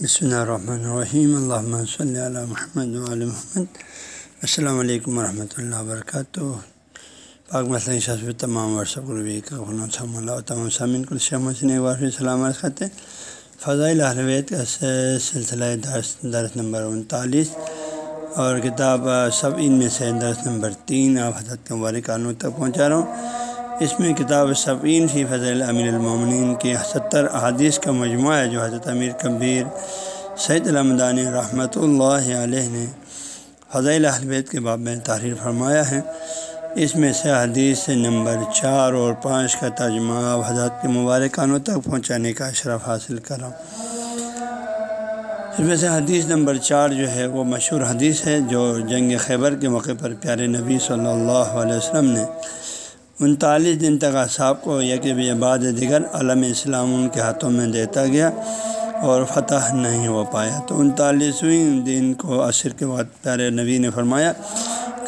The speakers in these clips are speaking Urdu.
بسم اللہ الرحمن الرحیم اللہ صلی علی محمد علیہ محمد السلام علیکم ورحمۃ اللہ وبرکاتہ پاک مسئلہ شاذ تمام ورثہ قربی کا اللہ تمام سامعین کو شہمد ایک بار پھر سلام عرض کرتے فضائل اہلویت کا سلسلہ درس درس نمبر انتالیس اور کتاب سب ان میں سے درس نمبر تین آپ حضرت کے مبارک قانون تک پہنچا رہا ہوں اس میں کتاب صفین فی فضل امیر المومنین کے ستر احادیث کا مجموعہ ہے جو حضرت امیر کبیر سعید الحمدانی رحمۃ اللہ علیہ نے فضائل اہلبیت کے باب میں تحریر فرمایا ہے۔ اس میں سے حدیث نمبر چار اور پانچ کا ترجمہ حضرت کے مبارکانوں تک پہنچانے کا اشرف حاصل کرا۔ اس میں سے حدیث نمبر چار جو ہے وہ مشہور حدیث ہے جو جنگ خیبر کے موقع پر پیارے نبی صلی اللہ علیہ وسلم نے انتالیس دن تک اصحاب کو یکب بعد دیگر علم اسلام ان کے ہاتھوں میں دیتا گیا اور فتح نہیں ہو پایا۔ تو انتالیسویں دن کو عصر کے بعد پیارے نبی نے فرمایا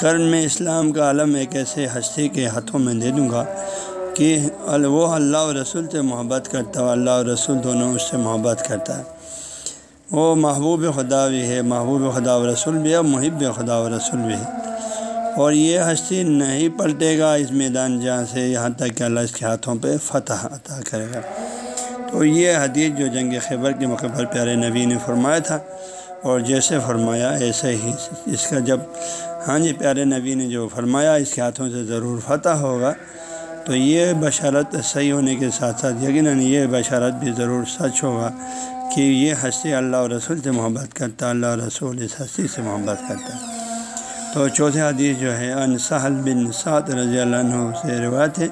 کرن میں اسلام کا علم ایک ایسے ہستی کے ہاتھوں میں دے دوں گا کہ وہ اللہ و رسول سے محبت کرتا ہے، اللہ و رسول دونوں اس سے محبت کرتا ہے۔ وہ محبوب خدا بھی ہے، محبوب خدا و رسول بھی ہے، محب خدا و رسول بھی ہے۔ اور یہ ہستی نہیں پلٹے گا اس میدان جہاں سے یہاں تک کہ اللہ اس کے ہاتھوں پہ فتح عطا کرے گا۔ تو یہ حدیث جو جنگ خیبر کے موقع پر پیارے نبی نے فرمایا تھا، اور جیسے فرمایا ایسے ہی اس کا جب ہاں جی پیارے نبی نے جو فرمایا اس کے ہاتھوں سے ضرور فتح ہوگا، تو یہ بشارت صحیح ہونے کے ساتھ ساتھ یقیناً یہ بشارت بھی ضرور سچ ہوگا کہ یہ ہستی اللہ اور رسول سے محبت کرتا، اللہ اور رسول اس ہستی سے محبت کرتا۔ ہے تو چوتھے حدیث جو ہے ان سہل بن سعد رضی اللہ عنہ سے روایت ہے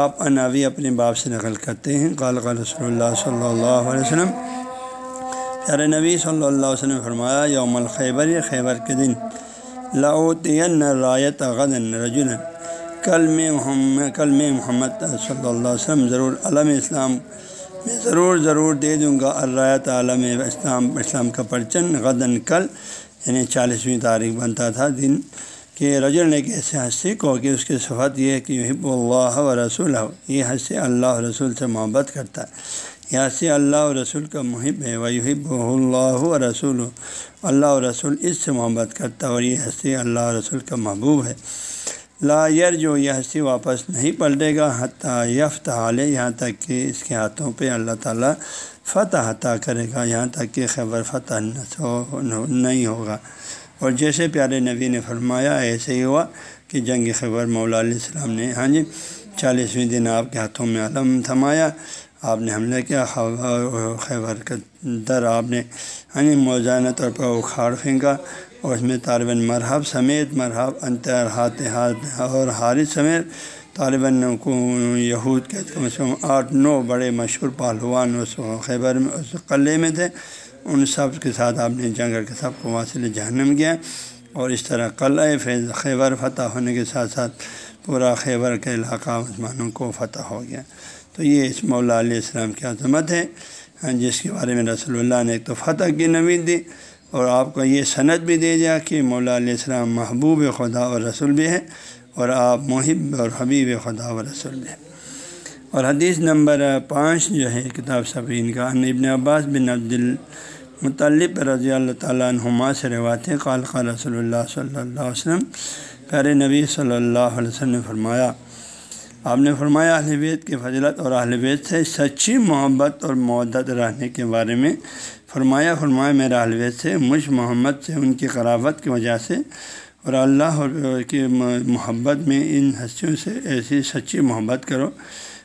آپ اناوی اپنے باپ سے نقل کرتے ہیں۔ قال قال رسول اللہ صلی اللہ علیہ وسلم، پیارے نبی صلی اللہ علیہ وسلم فرمایا، یوم الخیبر، خیبر کے دن لاؤتین رایت غدن رجن کل میں محمد، کل میں محمد صلی اللہ علیہ وسلم ضرور علم اسلام، میں ضرور ضرور دے دوں گا الرایت عالم اسلام اسلام کا پرچن غدن کل۔ یعنی چالیسویں تاریخ بنتا تھا دن کہ رجل نے ایک ایسے ہنسی کو کہ اس کی صفت یہ ہے کہ حب اللہ و رسول ہو یہ ہنسی اللہ رسول سے محبت کرتا ہے۔ یہ ہنسی اللہ و رسول کا محب ہے۔ وہ حب اللہ و رسول اللہ و رسول اس سے محبت کرتا ہے اور یہ ہنسی اللہ و رسول کا محبوب ہے۔ لا یر جو یہ ہنسی واپس نہیں پلٹے گا۔ حتیٰ یفت حال یہاں تک کہ اس کے ہاتھوں پہ اللہ تعالیٰ فتح عطا کرے گا، یہاں تک کہ خبر فتح نہیں ہوگا۔ اور جیسے پیارے نبی نے فرمایا، ایسے ہی ہوا کہ جنگ خبر مولا علیہ السلام نے ہاں جی چالیسویں دن آپ کے ہاتھوں میں علم تھمایا، آپ نے حملہ کیا خیبر کا در آپ نے ہاں جی موزانہ طور پر اکھاڑ پھینکا، اور اس میں طالباً مرحب سمیت مرحب انتر ہاتھ ہاتھ اور حارث سمیت طالباً کو یہود کے کم از کم آٹھ نو بڑے مشہور پہلوان اس خیبر میں، اس قلعے میں تھے۔ ان سب کے ساتھ آپ نے جنگ کے سب کو واصل جہنم کیا۔ اور اس طرح قلعہ فیض خیبر فتح ہونے کے ساتھ ساتھ پورا خیبر کے علاقہ مسلمانوں کو فتح ہو گیا۔ تو یہ اس مولا علیہ السلام کی عظمت ہے ہاں، جس کے بارے میں رسول اللہ نے ایک تو فتح کی نوید دی اور آپ کو یہ صنعت بھی دے دیا کہ مولا علیہ السلام محبوب خدا اور رسول بھی ہے۔ اور آپ محب اور حبیب خدا و رسول ہے اور حدیث نمبر پانچ جو ہے، کتاب صفین کا ابن عباس بن عبد المطلب رضی اللہ تعالیٰ عنہما سے روایت قال قال رسول اللہ صلی اللہ علیہ وسلم، پیارے نبی صلی اللہ علیہ وسلم نے فرمایا، آپ نے فرمایا، اہل بیت کی فضلت اور اہل بیت سے سچی محبت اور معدت رہنے کے بارے میں فرمایا فرمایا میرا اہل بیت سے، مجھ محمد سے، ان کی قرابت کی وجہ سے اور اللہ اور کی محبت میں ان ہستیوں سے ایسی سچی محبت کرو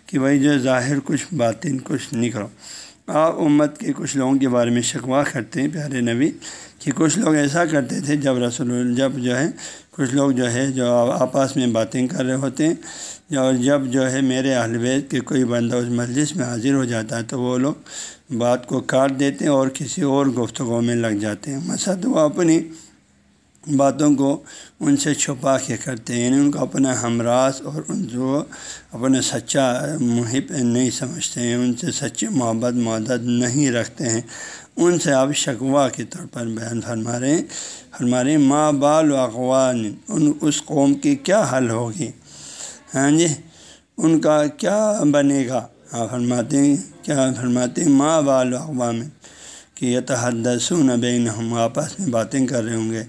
کہ بھائی جو ظاہر کچھ، باطن کچھ نہیں کرو۔ آپ امت کے کچھ لوگوں کے بارے میں شکوا کرتے ہیں پیارے نبی، کہ کچھ لوگ ایسا کرتے تھے جب رسول، جب جو ہے، کچھ لوگ جو ہے، جو آپس میں باتیں کر رہے ہوتے ہیں۔ اور جب جو ہے، میرے بیت کے کوئی بندہ اس مجلس میں حاضر ہو جاتا ہے تو وہ لوگ بات کو کاٹ دیتے ہیں اور کسی اور گفتگو میں لگ جاتے ہیں۔ مسد وہ اپنی باتوں کو ان سے چھپا کے کرتے ہیں یعنی ان کو اپنا ہمراز اور ان کو اپنا سچا محب نہیں سمجھتے ہیں، ان سے سچی محبت معدت نہیں رکھتے ہیں۔ ان سے آپ شکوا کے طور پر بیان فرما رہے ہیں۔ فرما رہے ہیں، ماں بال و اقوان ان اس قوم کی کیا حل ہوگی؟ ہاں جی ان کا کیا بنے گا؟ آپ فرماتے ہیں، کیا فرماتے ہیں، ماں بال و اقوام کہ یہ تحدسون بین ہم آپس میں باتیں کر رہے ہوں گے۔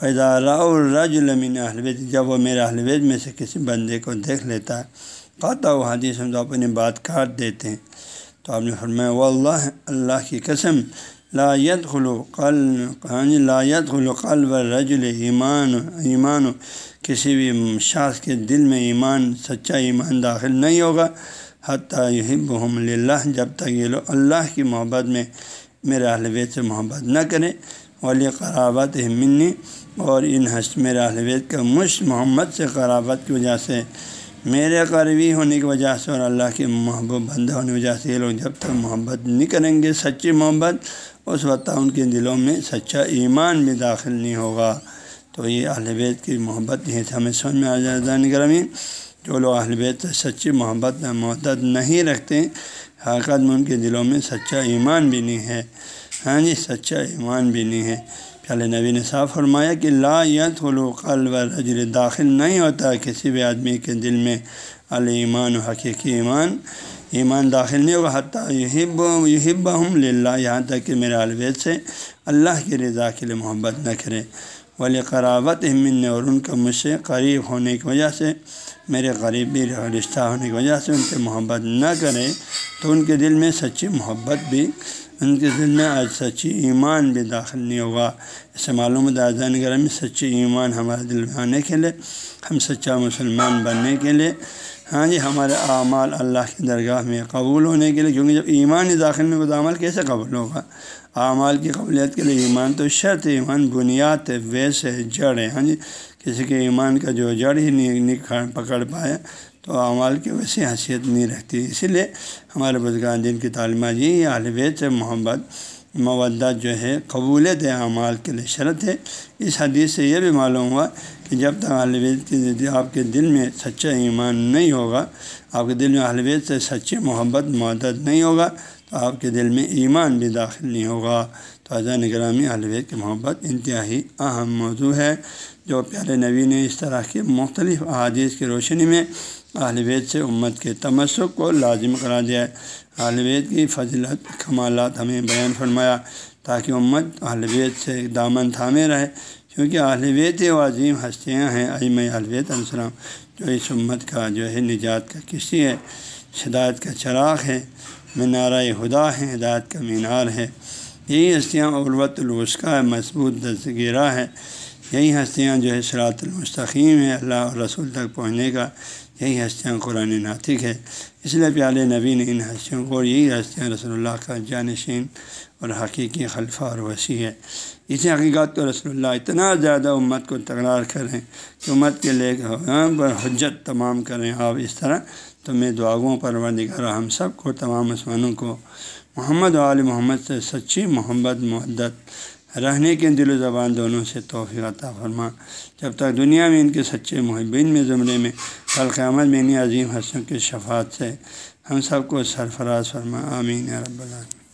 فیضا راج المین البید جب وہ میرے البید میں سے کسی بندے کو دیکھ لیتا ہے قطع و حدیث ہم تو اپنی بات کاٹ دیتے ہیں۔ تو آپ نے فرمایا وہ اللہ اللہ کی قسم لایت خلو قل جی لایت خلو قلب یعنی رجل ایمان ایمان، کسی بھی شاخ کے دل میں ایمان، سچا ایمان داخل نہیں ہوگا۔ حتیٰ یحب اللہ جب تک یہ لوگ اللہ کی محبت میں میرے الوید سے محبت نہ کریں، ولی قرابت منی، اور ان حس میرے الوید کا مش محمد سے قرابت کی وجہ سے، میرے قریبی ہونے کی وجہ سے اور اللہ کے محبوب بندہ ہونے کی وجہ سے یہ لوگ جب تک محبت نہیں کریں گے سچی محبت، اس وقت ان کے دلوں میں سچا ایمان بھی داخل نہیں ہوگا۔ تو یہ اہل بیت کی محبت یہ ہمیں سمجھ میں آ جائے گرمی جو لوگ اہل بیت سے سچی محبت میں محدت نہیں رکھتے حقیقت میں ان کے دلوں میں سچا ایمان بھی نہیں ہے۔ ہاں جی سچا ایمان بھی نہیں ہے۔ پہلے نبی نے صاف فرمایا کہ لا یت قلب رجل داخل نہیں ہوتا کسی بھی آدمی کے دل میں۔ المان و حقیقی ایمان ایمان داخل نہیں ہوگا۔ حتیٰ یہب یہب ہم للہ، یہاں تک کہ میرے الوید سے اللہ کی رضا کے لیے محبت نہ کرے۔ ولی قرابت امن نے اور ان کا مجھ سے قریب ہونے کی وجہ سے، میرے قریبی رشتہ ہونے کی وجہ سے ان سے محبت نہ کرے تو ان کے دل میں سچی محبت بھی ان کے دل میں آج سچی ایمان بھی داخل نہیں ہوگا۔ اسے معلوم داضان گرہ میں سچی ایمان ہمارے دل میں آنے کے لیے، ہم سچا مسلمان بننے کے لیے۔ ہاں جی ہمارے اعمال اللہ کی درگاہ میں قبول ہونے کے لیے، کیونکہ جب ایمان ہی داخل میں تو عمل کیسے قبول ہوگا؟ اعمال کی قبولیت کے لیے ایمان تو شرط ایمان بنیاد ہے ویس ہے، جڑ ہے۔ ہاں جی کسی کے ایمان کا جو جڑ ہی نہیں پکڑ پائے تو اعمال کی ویسی حیثیت نہیں رہتی۔ اسی لیے ہمارے بزرگان دین کی تعلیمات جی، یہ بیت سے محبت مودت جو ہے، قبولیت اعمال کے لیے شرط ہے۔ اس حدیث سے یہ بھی معلوم ہوا کہ جب تک الوید کی آپ کے دل میں سچا ایمان نہیں ہوگا، آپ کے دل میں الوید سے سچی محبت معدت نہیں ہوگا، تو آپ کے دل میں ایمان بھی داخل نہیں ہوگا۔ تو اذان گرامی الوید کی محبت انتہائی اہم موضوع ہے۔ جو پیارے نبی نے اس طرح کی مختلف احادیث کی روشنی میں بیت سے امت کے تمسک کو لازم کرا دیا ہے۔ بیت کی فضلت کمالات ہمیں بیان فرمایا تاکہ امت بیت سے دامن تھامے رہے۔ کیونکہ بیت و عظیم ہستیاں ہیں عظم الویت علیہ السلام، جو اس امت کا جو ہے نجات کا کسی ہے شدایت کا چراغ ہے، مینارہ خدا ہے، ہدایت کا مینار ہے۔ یہی ہستیاں عروت الوسقہ مضبوط دستگیرہ ہے۔ یہی ہستیاں جو ہے سرات المستقیم ہے اللہ اور رسول تک پہنچنے کا یہی ہستیاں قرآن ناطق ہے۔ اس لیے پیالے نبی نے ان ہستیوں کو اور یہی ہستیاں رسول اللہ کا جانشین اور حقیقی خلفہ اور وسیع ہے۔ اسی حقیقت کو رسول اللہ اتنا زیادہ امت کو تکرار کریں کہ امت کے لے پر حجت تمام کریں آپ اس طرح تو میں دعاؤں پر ورد ہم سب کو، تمام مسلمانوں کو محمد علیہ محمد سے سچی محبت محدت رہنے کے دل و زبان دونوں سے توفیق عطا فرما۔ جب تک دنیا میں ان کے سچے محبین میں زمرے میں قیامت میں عظیم حسن کی شفاعت سے ہم سب کو سرفراز فرما، آمین رب العالمین۔